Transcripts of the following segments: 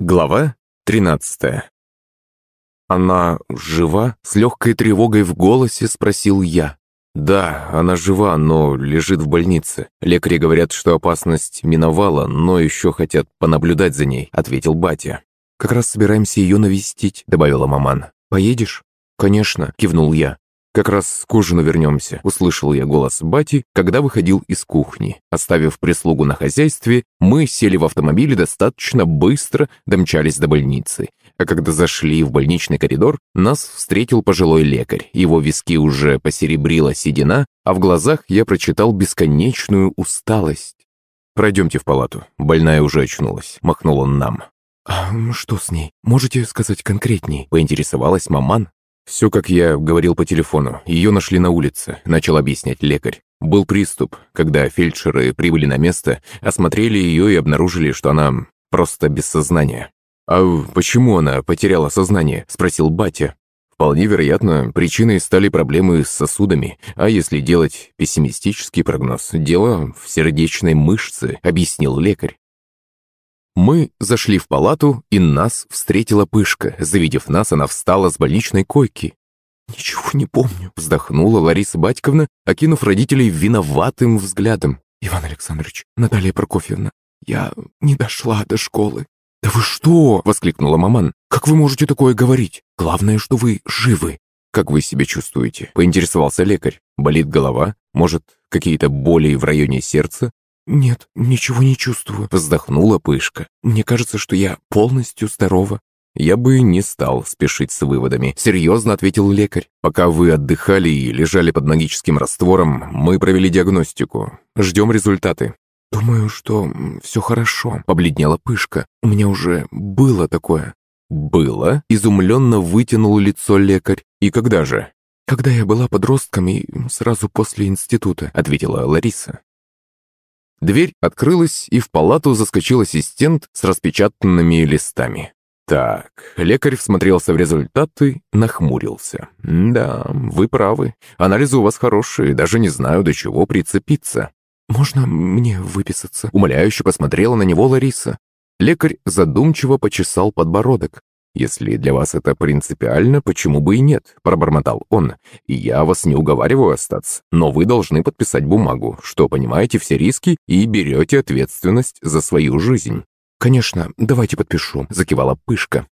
Глава 13 «Она жива?» — с легкой тревогой в голосе спросил я. «Да, она жива, но лежит в больнице. Лекари говорят, что опасность миновала, но еще хотят понаблюдать за ней», — ответил батя. «Как раз собираемся ее навестить», — добавила маман. «Поедешь?» «Конечно», — кивнул я. «Как раз к ужину вернемся», — услышал я голос бати, когда выходил из кухни. Оставив прислугу на хозяйстве, мы сели в автомобиль и достаточно быстро домчались до больницы. А когда зашли в больничный коридор, нас встретил пожилой лекарь. Его виски уже посеребрила седина, а в глазах я прочитал бесконечную усталость. «Пройдемте в палату. Больная уже очнулась», — махнул он нам. «А что с ней? Можете сказать конкретней?» — поинтересовалась маман, «Все, как я говорил по телефону. Ее нашли на улице», — начал объяснять лекарь. Был приступ, когда фельдшеры прибыли на место, осмотрели ее и обнаружили, что она просто без сознания. «А почему она потеряла сознание?» — спросил батя. Вполне вероятно, причиной стали проблемы с сосудами, а если делать пессимистический прогноз, дело в сердечной мышце, объяснил лекарь. Мы зашли в палату, и нас встретила Пышка. Завидев нас, она встала с больничной койки. «Ничего не помню», — вздохнула Лариса Батьковна, окинув родителей виноватым взглядом. «Иван Александрович, Наталья Прокофьевна, я не дошла до школы». «Да вы что?» — воскликнула маман. «Как вы можете такое говорить? Главное, что вы живы». «Как вы себя чувствуете?» — поинтересовался лекарь. «Болит голова? Может, какие-то боли в районе сердца?» «Нет, ничего не чувствую», — вздохнула Пышка. «Мне кажется, что я полностью здорова». «Я бы не стал спешить с выводами», — серьезно ответил лекарь. «Пока вы отдыхали и лежали под магическим раствором, мы провели диагностику. Ждем результаты». «Думаю, что все хорошо», — побледнела Пышка. «У меня уже было такое». «Было?» — изумленно вытянул лицо лекарь. «И когда же?» «Когда я была подростком и сразу после института», — ответила Лариса. Дверь открылась, и в палату заскочил ассистент с распечатанными листами. Так, лекарь всмотрелся в результаты, нахмурился. «Да, вы правы. Анализы у вас хорошие, даже не знаю, до чего прицепиться». «Можно мне выписаться?» Умоляюще посмотрела на него Лариса. Лекарь задумчиво почесал подбородок. «Если для вас это принципиально, почему бы и нет?» – пробормотал он. «И я вас не уговариваю остаться, но вы должны подписать бумагу, что понимаете все риски и берете ответственность за свою жизнь». «Конечно, давайте подпишу», – закивала Пышка.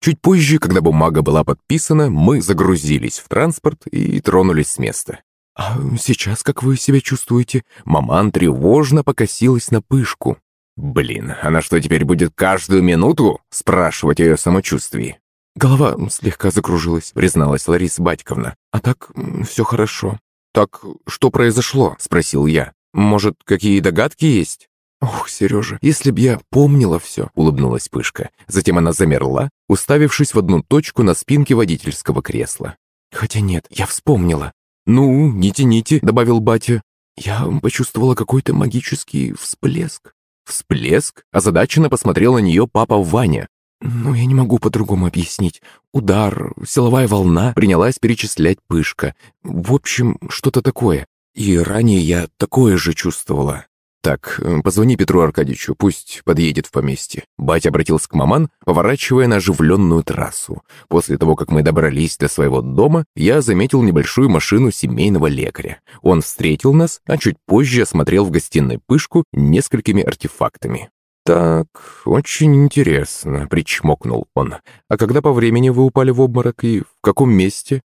Чуть позже, когда бумага была подписана, мы загрузились в транспорт и тронулись с места. «А сейчас как вы себя чувствуете?» Маман тревожно покосилась на Пышку. Блин, она что, теперь будет каждую минуту спрашивать о ее самочувствии? Голова слегка закружилась, призналась Лариса Батьковна. А так, все хорошо. Так, что произошло? Спросил я. Может, какие догадки есть? «Ох, Сережа, если б я помнила все», — улыбнулась Пышка. Затем она замерла, уставившись в одну точку на спинке водительского кресла. «Хотя нет, я вспомнила». «Ну, не тяните», — добавил батя. «Я почувствовала какой-то магический всплеск. Всплеск? Озадаченно посмотрел на нее папа Ваня. «Ну, я не могу по-другому объяснить. Удар, силовая волна», — принялась перечислять Пышка. «В общем, что-то такое. И ранее я такое же чувствовала». «Так, э, позвони Петру Аркадьевичу, пусть подъедет в поместье». Батя обратился к маман, поворачивая на оживленную трассу. После того, как мы добрались до своего дома, я заметил небольшую машину семейного лекаря. Он встретил нас, а чуть позже осмотрел в гостиной пышку несколькими артефактами. «Так, очень интересно», — причмокнул он. «А когда по времени вы упали в обморок и в каком месте?»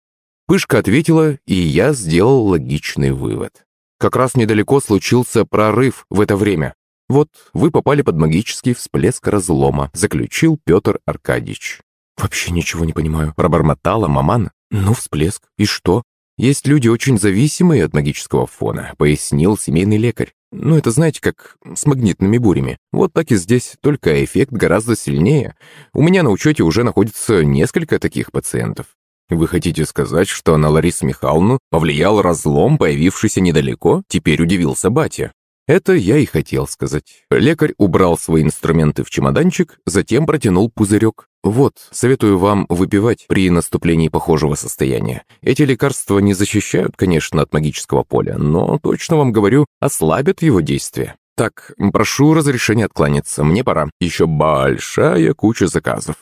Пышка ответила, и я сделал логичный вывод. Как раз недалеко случился прорыв в это время. Вот вы попали под магический всплеск разлома, заключил Петр Аркадьевич. Вообще ничего не понимаю, пробормотала маман. Ну, всплеск, и что? Есть люди очень зависимые от магического фона, пояснил семейный лекарь. Ну, это знаете, как с магнитными бурями. Вот так и здесь, только эффект гораздо сильнее. У меня на учете уже находится несколько таких пациентов. Вы хотите сказать, что на Ларису Михайловну повлиял разлом, появившийся недалеко? Теперь удивился батя. Это я и хотел сказать. Лекарь убрал свои инструменты в чемоданчик, затем протянул пузырек. Вот, советую вам выпивать при наступлении похожего состояния. Эти лекарства не защищают, конечно, от магического поля, но точно вам говорю, ослабят его действие. «Так, прошу разрешения откланяться, мне пора. Еще большая куча заказов».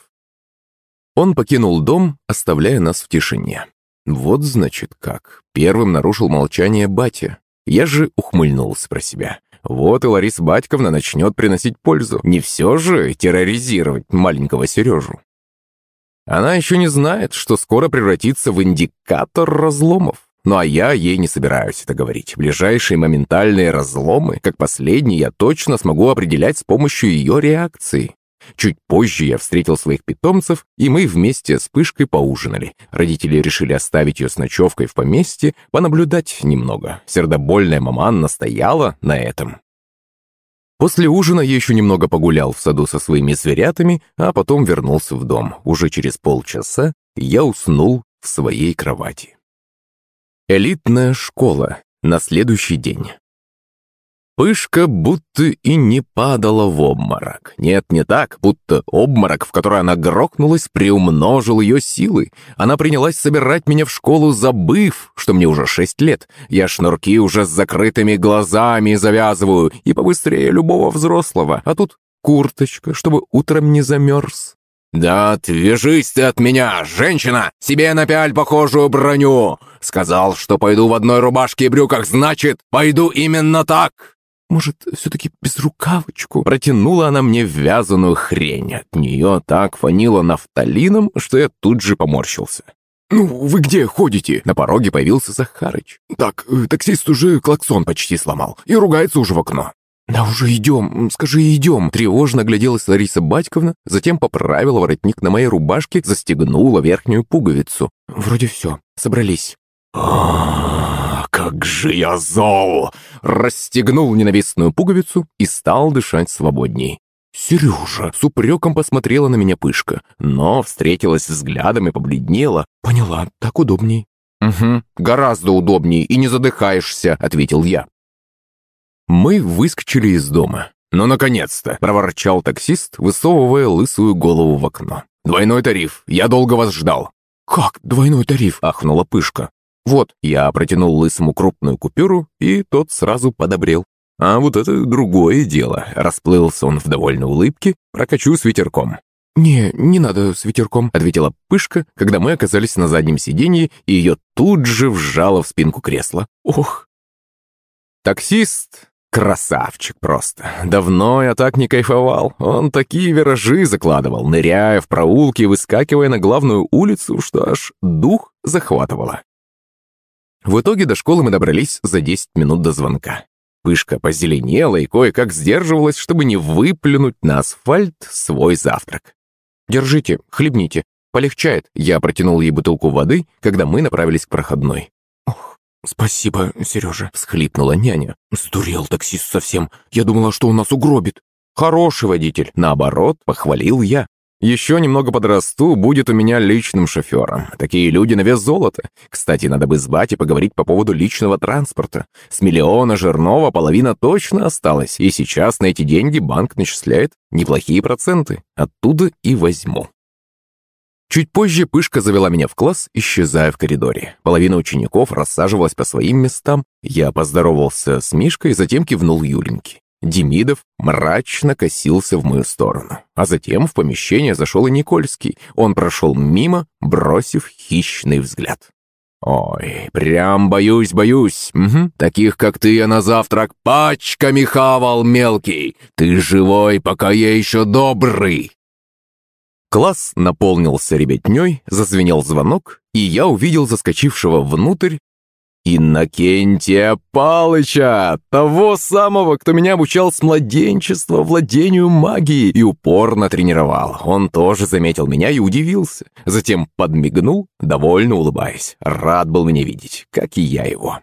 Он покинул дом, оставляя нас в тишине. Вот значит как. Первым нарушил молчание батя. Я же ухмыльнулся про себя. Вот и Лариса Батьковна начнет приносить пользу. Не все же терроризировать маленького Сережу. Она еще не знает, что скоро превратится в индикатор разломов. Ну а я ей не собираюсь это говорить. Ближайшие моментальные разломы, как последний, я точно смогу определять с помощью ее реакции. Чуть позже я встретил своих питомцев, и мы вместе с Пышкой поужинали. Родители решили оставить ее с ночевкой в поместье, понаблюдать немного. Сердобольная маман настояла на этом. После ужина я еще немного погулял в саду со своими зверятами, а потом вернулся в дом. Уже через полчаса я уснул в своей кровати. Элитная школа. На следующий день. Пышка будто и не падала в обморок. Нет, не так, будто обморок, в который она грохнулась, приумножил ее силы. Она принялась собирать меня в школу, забыв, что мне уже шесть лет. Я шнурки уже с закрытыми глазами завязываю и побыстрее любого взрослого. А тут курточка, чтобы утром не замерз. «Да отвяжись ты от меня, женщина! Себе напяль похожую броню! Сказал, что пойду в одной рубашке и брюках, значит, пойду именно так!» «Может, все-таки без рукавочку?» Протянула она мне вязаную хрень. От нее так фанило нафталином, что я тут же поморщился. «Ну, вы где ходите?» На пороге появился Захарыч. «Так, э, таксист уже клаксон почти сломал и ругается уже в окно». «Да уже идем, скажи, идем!» Тревожно гляделась Лариса Батьковна, затем поправила воротник на моей рубашке, застегнула верхнюю пуговицу. «Вроде все, собрались». Как же я зол!» Расстегнул ненавистную пуговицу и стал дышать свободней. «Сережа!» — с упреком посмотрела на меня Пышка, но встретилась взглядом и побледнела. «Поняла, так удобней». «Угу, гораздо удобней, и не задыхаешься», — ответил я. Мы выскочили из дома. «Ну, наконец-то!» — проворчал таксист, высовывая лысую голову в окно. «Двойной тариф. Я долго вас ждал». «Как двойной тариф?» — ахнула Пышка. «Вот, я протянул лысому крупную купюру, и тот сразу подобрел. А вот это другое дело. Расплылся он в довольной улыбке, прокачу с ветерком». «Не, не надо с ветерком», — ответила Пышка, когда мы оказались на заднем сиденье, и ее тут же вжало в спинку кресла. «Ох!» Таксист Красавчик просто. Давно я так не кайфовал. Он такие виражи закладывал, ныряя в проулки и выскакивая на главную улицу, что аж дух захватывало. В итоге до школы мы добрались за 10 минут до звонка. Пышка позеленела и кое-как сдерживалась, чтобы не выплюнуть на асфальт свой завтрак. «Держите, хлебните. Полегчает». Я протянул ей бутылку воды, когда мы направились к проходной. «Ох, спасибо, Сережа», — всхлипнула няня. «Сдурел таксист совсем. Я думала, что он нас угробит». «Хороший водитель». Наоборот, похвалил я. Еще немного подрасту, будет у меня личным шофером. Такие люди на вес золота. Кстати, надо бы с батей поговорить по поводу личного транспорта. С миллиона жирного половина точно осталась, и сейчас на эти деньги банк начисляет неплохие проценты. Оттуда и возьму. Чуть позже Пышка завела меня в класс, исчезая в коридоре. Половина учеников рассаживалась по своим местам. Я поздоровался с Мишкой, затем кивнул Юленьке. Демидов мрачно косился в мою сторону. А затем в помещение зашел и Никольский. Он прошел мимо, бросив хищный взгляд. «Ой, прям боюсь, боюсь. Угу. Таких, как ты, я на завтрак пачками хавал, мелкий. Ты живой, пока я еще добрый». Класс наполнился ребятней, зазвенел звонок, и я увидел заскочившего внутрь Иннокентия Палыча, того самого, кто меня обучал с младенчества владению магией и упорно тренировал. Он тоже заметил меня и удивился. Затем подмигнул, довольно улыбаясь. Рад был меня видеть, как и я его.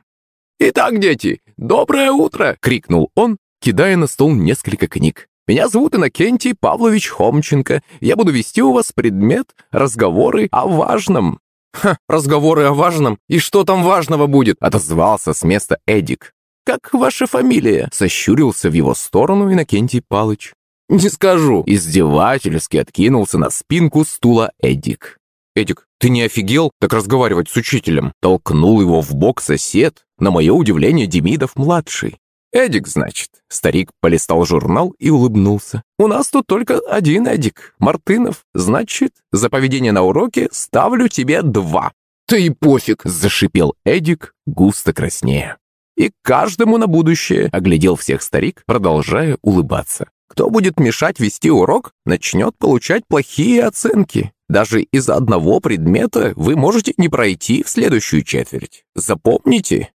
«Итак, дети, доброе утро!» — крикнул он, кидая на стол несколько книг. «Меня зовут Иннокентий Павлович Хомченко. Я буду вести у вас предмет разговоры о важном. «Ха, разговоры о важном? И что там важного будет?» — отозвался с места Эдик. «Как ваша фамилия?» — сощурился в его сторону Иннокентий Палыч. «Не скажу!» — издевательски откинулся на спинку стула Эдик. «Эдик, ты не офигел так разговаривать с учителем?» Толкнул его в бок сосед, на мое удивление Демидов-младший. «Эдик, значит». Старик полистал журнал и улыбнулся. «У нас тут только один Эдик, Мартынов. Значит, за поведение на уроке ставлю тебе два». «Ты и пофиг!» – зашипел Эдик, густо краснея. «И каждому на будущее», – оглядел всех старик, продолжая улыбаться. «Кто будет мешать вести урок, начнет получать плохие оценки. Даже из одного предмета вы можете не пройти в следующую четверть. Запомните!»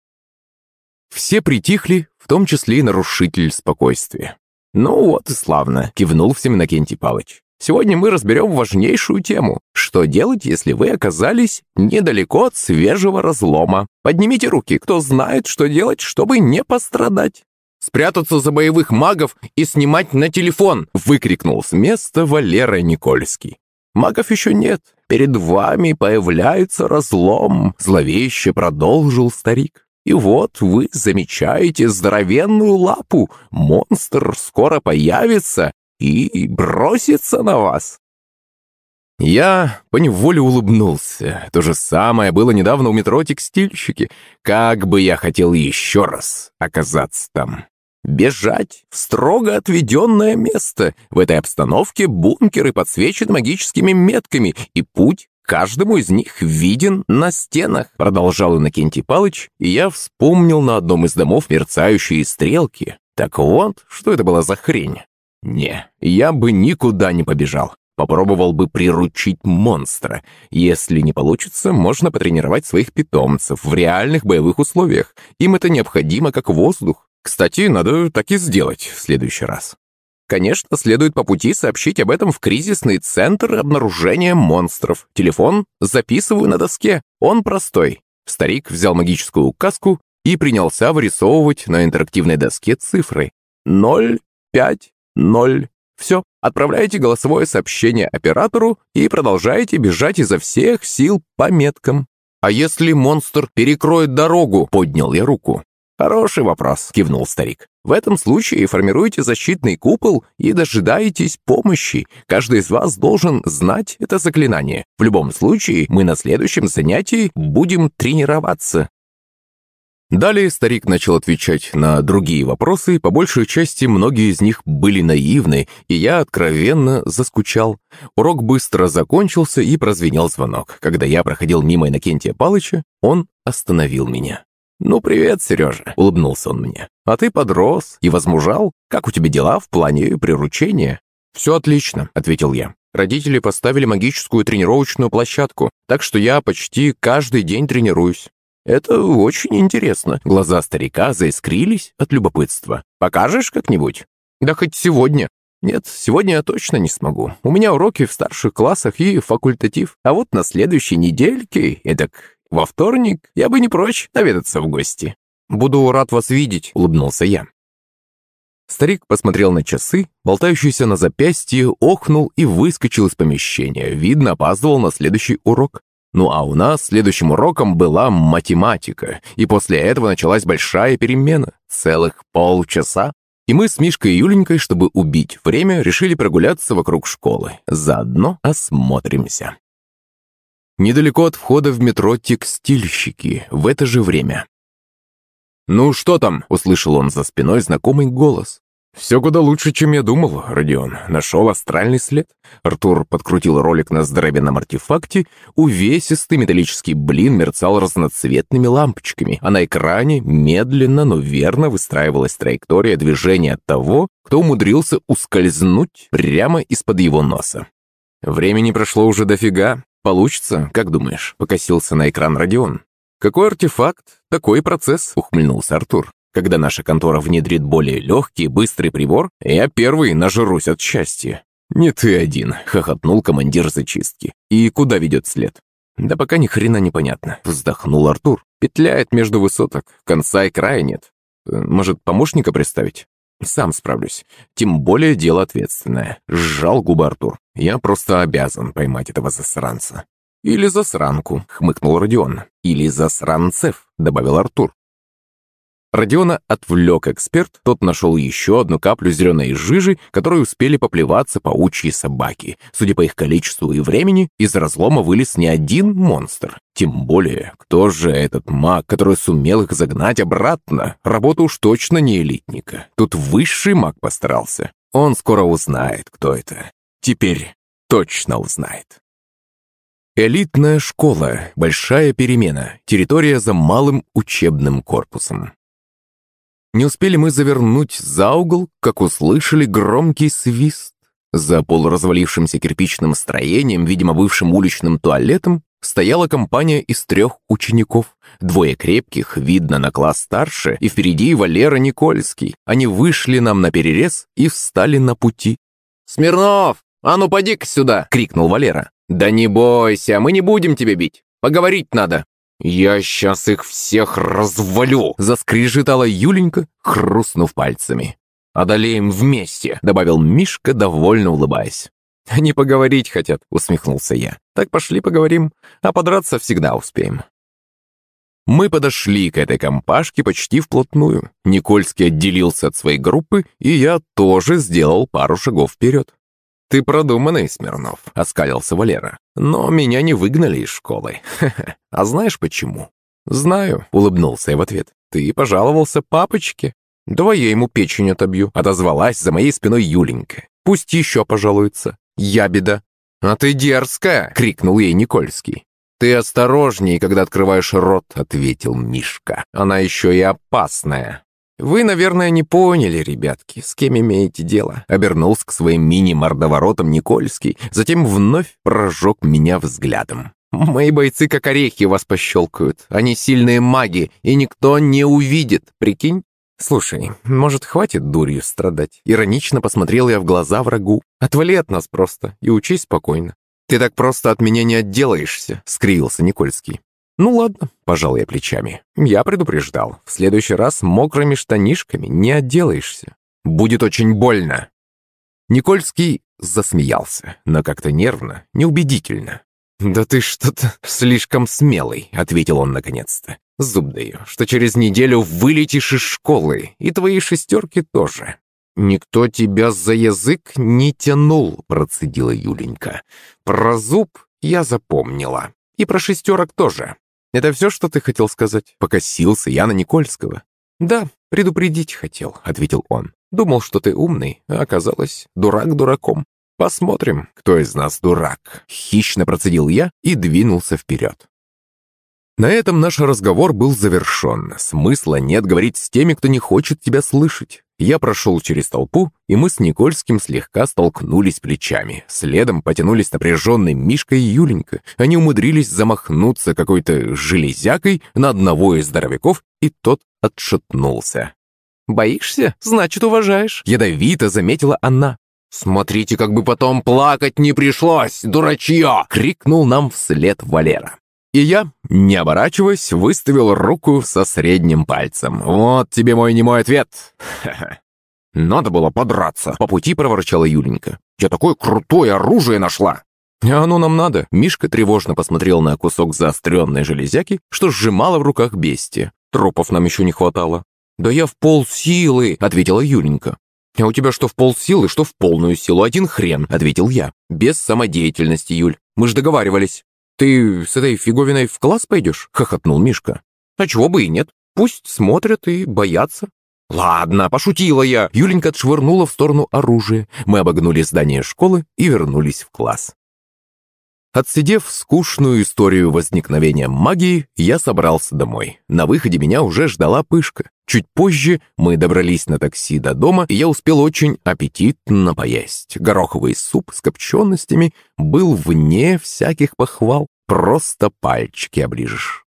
Все притихли, том числе и нарушитель спокойствия. «Ну вот и славно», — кивнул всем Иннокентий Палыч. «Сегодня мы разберем важнейшую тему. Что делать, если вы оказались недалеко от свежего разлома? Поднимите руки, кто знает, что делать, чтобы не пострадать». «Спрятаться за боевых магов и снимать на телефон!» — выкрикнул с места Валера Никольский. «Магов еще нет. Перед вами появляется разлом», — зловеще продолжил старик. И вот вы замечаете здоровенную лапу. Монстр скоро появится и бросится на вас. Я поневоле улыбнулся. То же самое было недавно у метро «Текстильщики». Как бы я хотел еще раз оказаться там. Бежать в строго отведенное место. В этой обстановке бункеры подсвечены магическими метками, и путь каждому из них виден на стенах», — продолжал Иннокентий Палыч, и я вспомнил на одном из домов мерцающие стрелки. Так вот, что это была за хрень? Не, я бы никуда не побежал. Попробовал бы приручить монстра. Если не получится, можно потренировать своих питомцев в реальных боевых условиях. Им это необходимо как воздух. Кстати, надо так и сделать в следующий раз. Конечно, следует по пути сообщить об этом в кризисный центр обнаружения монстров. Телефон записываю на доске, он простой. Старик взял магическую указку и принялся вырисовывать на интерактивной доске цифры. 0, 5, 0. Все, отправляйте голосовое сообщение оператору и продолжаете бежать изо всех сил по меткам. «А если монстр перекроет дорогу?» – поднял я руку. «Хороший вопрос», – кивнул старик. «В этом случае формируйте защитный купол и дожидаетесь помощи. Каждый из вас должен знать это заклинание. В любом случае, мы на следующем занятии будем тренироваться». Далее старик начал отвечать на другие вопросы, по большей части многие из них были наивны, и я откровенно заскучал. Урок быстро закончился и прозвенел звонок. Когда я проходил мимо Иннокентия Палыча, он остановил меня. «Ну, привет, Сережа», — улыбнулся он мне. «А ты подрос и возмужал? Как у тебя дела в плане приручения?» «Все отлично», — ответил я. «Родители поставили магическую тренировочную площадку, так что я почти каждый день тренируюсь». «Это очень интересно». Глаза старика заискрились от любопытства. «Покажешь как-нибудь?» «Да хоть сегодня». «Нет, сегодня я точно не смогу. У меня уроки в старших классах и факультатив. А вот на следующей недельке, эдак во вторник я бы не прочь наведаться в гости. Буду рад вас видеть, улыбнулся я. Старик посмотрел на часы, болтающиеся на запястье, охнул и выскочил из помещения. Видно, опаздывал на следующий урок. Ну а у нас следующим уроком была математика, и после этого началась большая перемена. Целых полчаса. И мы с Мишкой и Юленькой, чтобы убить время, решили прогуляться вокруг школы. Заодно осмотримся. Недалеко от входа в метро текстильщики в это же время. «Ну что там?» – услышал он за спиной знакомый голос. «Все куда лучше, чем я думал, Родион. Нашел астральный след». Артур подкрутил ролик на здоровенном артефакте. Увесистый металлический блин мерцал разноцветными лампочками, а на экране медленно, но верно выстраивалась траектория движения того, кто умудрился ускользнуть прямо из-под его носа. Времени прошло уже дофига. «Получится, как думаешь?» – покосился на экран Родион. «Какой артефакт, такой процесс», – ухмыльнулся Артур. «Когда наша контора внедрит более легкий, быстрый прибор, я первый нажрусь от счастья». «Не ты один», – хохотнул командир зачистки. «И куда ведет след?» «Да пока ни хрена не понятно», – вздохнул Артур. «Петляет между высоток, конца и края нет. Может, помощника представить?» «Сам справлюсь. Тем более дело ответственное», – сжал губы Артур. «Я просто обязан поймать этого засранца». «Или засранку», – хмыкнул Родион. «Или засранцев», – добавил Артур. Родиона отвлек эксперт, тот нашел еще одну каплю зеленой жижи, которой успели поплеваться паучьи собаки. Судя по их количеству и времени, из разлома вылез не один монстр. Тем более, кто же этот маг, который сумел их загнать обратно? Работа уж точно не элитника. Тут высший маг постарался. Он скоро узнает, кто это. Теперь точно узнает. Элитная школа, большая перемена, территория за малым учебным корпусом. Не успели мы завернуть за угол, как услышали громкий свист. За полуразвалившимся кирпичным строением, видимо, бывшим уличным туалетом, стояла компания из трех учеников. Двое крепких, видно, на класс старше, и впереди Валера Никольский. Они вышли нам на перерез и встали на пути. «Смирнов, а ну поди-ка сюда!» — крикнул Валера. «Да не бойся, мы не будем тебя бить. Поговорить надо». «Я сейчас их всех развалю!» — заскрежетала Юленька, хрустнув пальцами. «Одолеем вместе!» — добавил Мишка, довольно улыбаясь. «Они поговорить хотят», — усмехнулся я. «Так пошли поговорим, а подраться всегда успеем». Мы подошли к этой компашке почти вплотную. Никольский отделился от своей группы, и я тоже сделал пару шагов вперед. «Ты продуманный, Смирнов», — оскалился Валера. «Но меня не выгнали из школы. А знаешь почему?» «Знаю», — улыбнулся я в ответ. «Ты пожаловался папочке?» «Давай я ему печень отобью», — отозвалась за моей спиной Юленька. «Пусть еще пожалуется. Я беда». «А ты дерзкая!» — крикнул ей Никольский. «Ты осторожней, когда открываешь рот», — ответил Мишка. «Она еще и опасная». «Вы, наверное, не поняли, ребятки, с кем имеете дело», — обернулся к своим мини-мордоворотам Никольский, затем вновь прожег меня взглядом. «Мои бойцы как орехи вас пощелкают. Они сильные маги, и никто не увидит, прикинь?» «Слушай, может, хватит дурью страдать?» Иронично посмотрел я в глаза врагу. «Отвали от нас просто и учись спокойно». «Ты так просто от меня не отделаешься», — скривился Никольский. «Ну ладно», — пожал я плечами. «Я предупреждал. В следующий раз мокрыми штанишками не отделаешься. Будет очень больно». Никольский засмеялся, но как-то нервно, неубедительно. «Да ты что-то слишком смелый», — ответил он наконец-то. «Зуб даю, что через неделю вылетишь из школы, и твои шестерки тоже». «Никто тебя за язык не тянул», — процедила Юленька. «Про зуб я запомнила. И про шестерок тоже. «Это все, что ты хотел сказать?» Покосился я на Никольского. «Да, предупредить хотел», — ответил он. «Думал, что ты умный, а оказалось, дурак дураком. Посмотрим, кто из нас дурак». Хищно процедил я и двинулся вперед. На этом наш разговор был завершен. Смысла нет говорить с теми, кто не хочет тебя слышать. Я прошел через толпу, и мы с Никольским слегка столкнулись плечами. Следом потянулись напряженный Мишка и Юленька. Они умудрились замахнуться какой-то железякой на одного из здоровяков, и тот отшатнулся. «Боишься? Значит, уважаешь», — ядовито заметила она. «Смотрите, как бы потом плакать не пришлось, дурачье!» — крикнул нам вслед Валера. И я, не оборачиваясь, выставил руку со средним пальцем. «Вот тебе мой немой ответ!» «Надо было подраться!» По пути проворчала Юленька. «Я такое крутое оружие нашла!» «А оно нам надо!» Мишка тревожно посмотрел на кусок заостренной железяки, что сжимало в руках бестия. «Трупов нам еще не хватало». «Да я в полсилы!» — ответила Юленька. «А у тебя что в полсилы, что в полную силу? Один хрен!» — ответил я. «Без самодеятельности, Юль. Мы же договаривались». «Ты с этой фиговиной в класс пойдешь?» — хохотнул Мишка. «А чего бы и нет. Пусть смотрят и боятся». «Ладно, пошутила я!» Юленька отшвырнула в сторону оружие. Мы обогнули здание школы и вернулись в класс. Отсидев скучную историю возникновения магии, я собрался домой. На выходе меня уже ждала пышка. Чуть позже мы добрались на такси до дома, и я успел очень аппетитно поесть. Гороховый суп с копченостями был вне всяких похвал. Просто пальчики оближешь.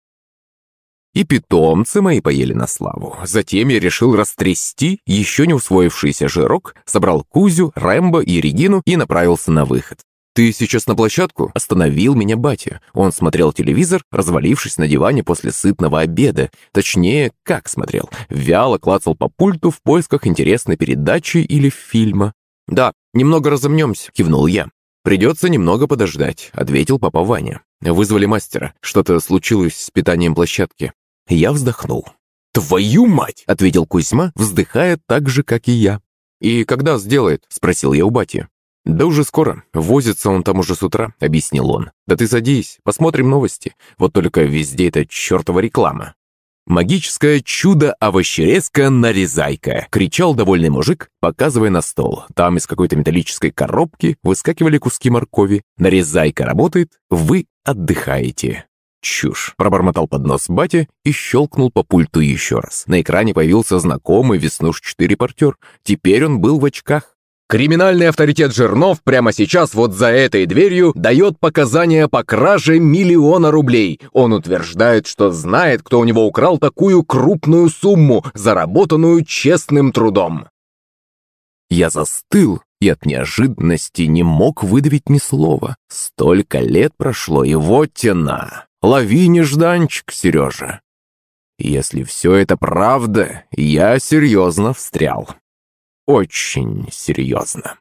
И питомцы мои поели на славу. Затем я решил растрясти еще не усвоившийся жирок, собрал Кузю, Рэмбо и Регину и направился на выход. «Ты сейчас на площадку?» – остановил меня батя. Он смотрел телевизор, развалившись на диване после сытного обеда. Точнее, как смотрел. Вяло клацал по пульту в поисках интересной передачи или фильма. «Да, немного разомнемся», – кивнул я. «Придется немного подождать», – ответил папа Ваня. Вызвали мастера. Что-то случилось с питанием площадки. Я вздохнул. «Твою мать!» – ответил Кузьма, вздыхая так же, как и я. «И когда сделает?» – спросил я у бати. «Да уже скоро. Возится он там уже с утра», — объяснил он. «Да ты садись, посмотрим новости. Вот только везде эта чертова реклама». «Магическое чудо-овощерезка-нарезайка!» — кричал довольный мужик, показывая на стол. Там из какой-то металлической коробки выскакивали куски моркови. «Нарезайка работает, вы отдыхаете». «Чушь!» – пробормотал под нос батя и щелкнул по пульту еще раз. На экране появился знакомый веснушчатый репортер. Теперь он был в очках. Криминальный авторитет Жирнов прямо сейчас вот за этой дверью дает показания по краже миллиона рублей. Он утверждает, что знает, кто у него украл такую крупную сумму, заработанную честным трудом. Я застыл и от неожиданности не мог выдавить ни слова. Столько лет прошло, и вот тена. Лови нежданчик, Сережа. Если все это правда, я серьезно встрял очень серьезно.